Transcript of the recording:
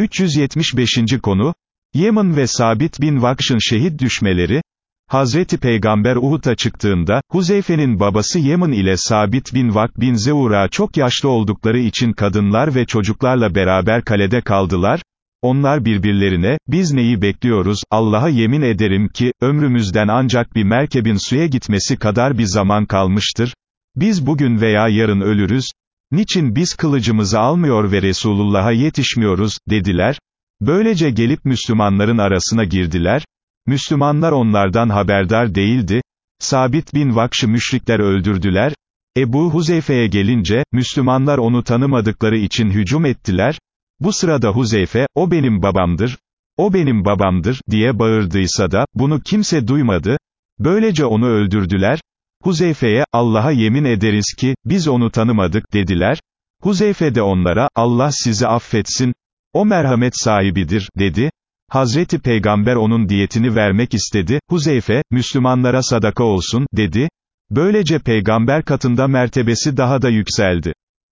375. konu, Yemen ve Sabit bin Vakş'ın şehit düşmeleri, Hazreti Peygamber Uhud'a çıktığında, Huzeyfe'nin babası Yemen ile Sabit bin Vak bin Zeura çok yaşlı oldukları için kadınlar ve çocuklarla beraber kalede kaldılar, onlar birbirlerine, biz neyi bekliyoruz, Allah'a yemin ederim ki, ömrümüzden ancak bir merkebin suya gitmesi kadar bir zaman kalmıştır, biz bugün veya yarın ölürüz, niçin biz kılıcımızı almıyor ve Resulullah'a yetişmiyoruz, dediler, böylece gelip Müslümanların arasına girdiler, Müslümanlar onlardan haberdar değildi, Sabit bin Vakş'ı müşrikler öldürdüler, Ebu Huzeyfe'ye gelince, Müslümanlar onu tanımadıkları için hücum ettiler, bu sırada Huzeyfe, o benim babamdır, o benim babamdır, diye bağırdıysa da, bunu kimse duymadı, böylece onu öldürdüler, Huzeyfe'ye, Allah'a yemin ederiz ki, biz onu tanımadık, dediler, Huzeyfe de onlara, Allah sizi affetsin, o merhamet sahibidir, dedi, Hazreti Peygamber onun diyetini vermek istedi, Huzeyfe, Müslümanlara sadaka olsun, dedi, böylece Peygamber katında mertebesi daha da yükseldi.